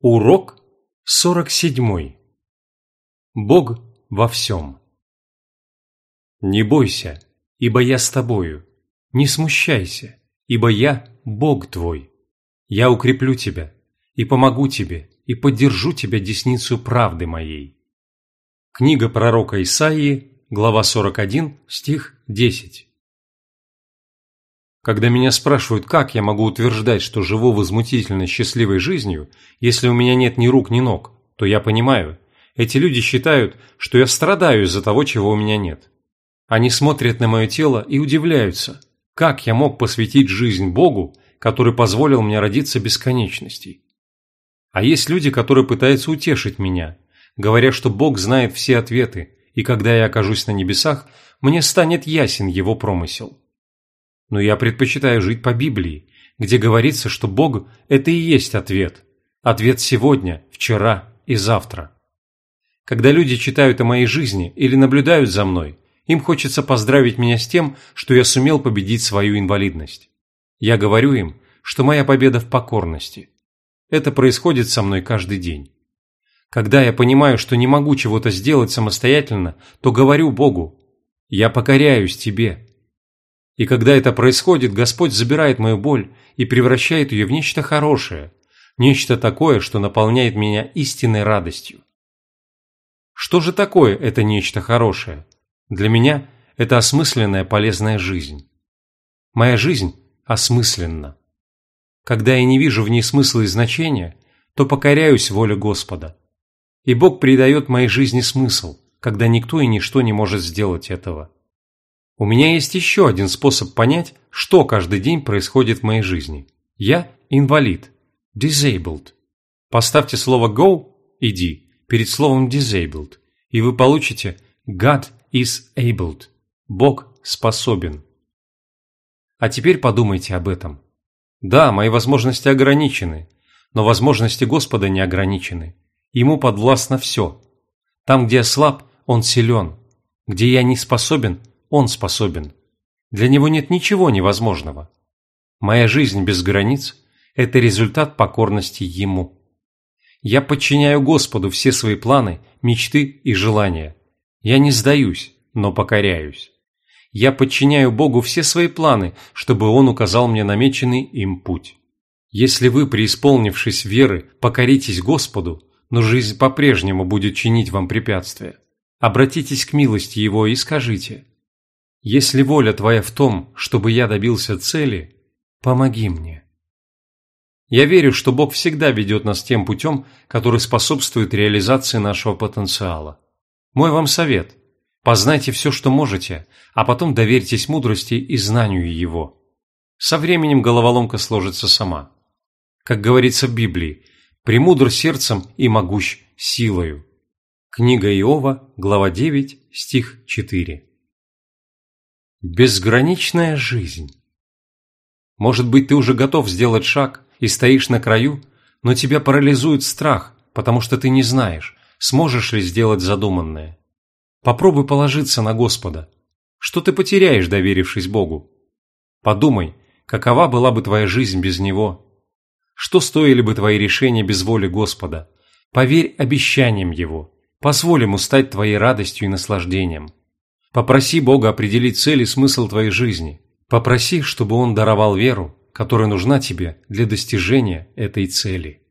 Урок 47. Бог во всем. Не бойся, ибо я с тобою. Не смущайся, ибо я Бог твой. Я укреплю тебя и помогу тебе и поддержу тебя десницу правды моей. Книга пророка Исаии, глава 41, стих 10. Когда меня спрашивают, как я могу утверждать, что живу возмутительно счастливой жизнью, если у меня нет ни рук, ни ног, то я понимаю, эти люди считают, что я страдаю из-за того, чего у меня нет. Они смотрят на мое тело и удивляются, как я мог посвятить жизнь Богу, который позволил мне родиться бесконечностей. А есть люди, которые пытаются утешить меня, говоря, что Бог знает все ответы, и когда я окажусь на небесах, мне станет ясен его промысел. Но я предпочитаю жить по Библии, где говорится, что Бог – это и есть ответ. Ответ сегодня, вчера и завтра. Когда люди читают о моей жизни или наблюдают за мной, им хочется поздравить меня с тем, что я сумел победить свою инвалидность. Я говорю им, что моя победа в покорности. Это происходит со мной каждый день. Когда я понимаю, что не могу чего-то сделать самостоятельно, то говорю Богу, «Я покоряюсь Тебе, и когда это происходит, Господь забирает мою боль и превращает ее в нечто хорошее, нечто такое, что наполняет меня истинной радостью. Что же такое это нечто хорошее? Для меня это осмысленная полезная жизнь. Моя жизнь осмысленна. Когда я не вижу в ней смысла и значения, то покоряюсь воле Господа. И Бог придает моей жизни смысл, когда никто и ничто не может сделать этого. У меня есть еще один способ понять, что каждый день происходит в моей жизни. Я инвалид. Disabled. Поставьте слово go – иди перед словом disabled, и вы получите God is able. Бог способен. А теперь подумайте об этом. Да, мои возможности ограничены, но возможности Господа не ограничены. Ему подвластно все. Там, где я слаб, Он силен. Где я не способен, он способен. Для него нет ничего невозможного. Моя жизнь без границ – это результат покорности Ему. Я подчиняю Господу все свои планы, мечты и желания. Я не сдаюсь, но покоряюсь. Я подчиняю Богу все свои планы, чтобы Он указал мне намеченный им путь. Если вы, преисполнившись веры, покоритесь Господу, но жизнь по-прежнему будет чинить вам препятствия, обратитесь к милости Его и скажите если воля твоя в том, чтобы я добился цели, помоги мне. Я верю, что Бог всегда ведет нас тем путем, который способствует реализации нашего потенциала. Мой вам совет – познайте все, что можете, а потом доверьтесь мудрости и знанию Его. Со временем головоломка сложится сама. Как говорится в Библии, «Премудр сердцем и могущ силою». Книга Иова, глава 9, стих 4. Безграничная жизнь. Может быть, ты уже готов сделать шаг и стоишь на краю, но тебя парализует страх, потому что ты не знаешь, сможешь ли сделать задуманное. Попробуй положиться на Господа. Что ты потеряешь, доверившись Богу? Подумай, какова была бы твоя жизнь без Него? Что стоили бы твои решения без воли Господа? Поверь обещаниям Его. Позволь Ему стать твоей радостью и наслаждением. Попроси Бога определить цель и смысл твоей жизни. Попроси, чтобы Он даровал веру, которая нужна тебе для достижения этой цели.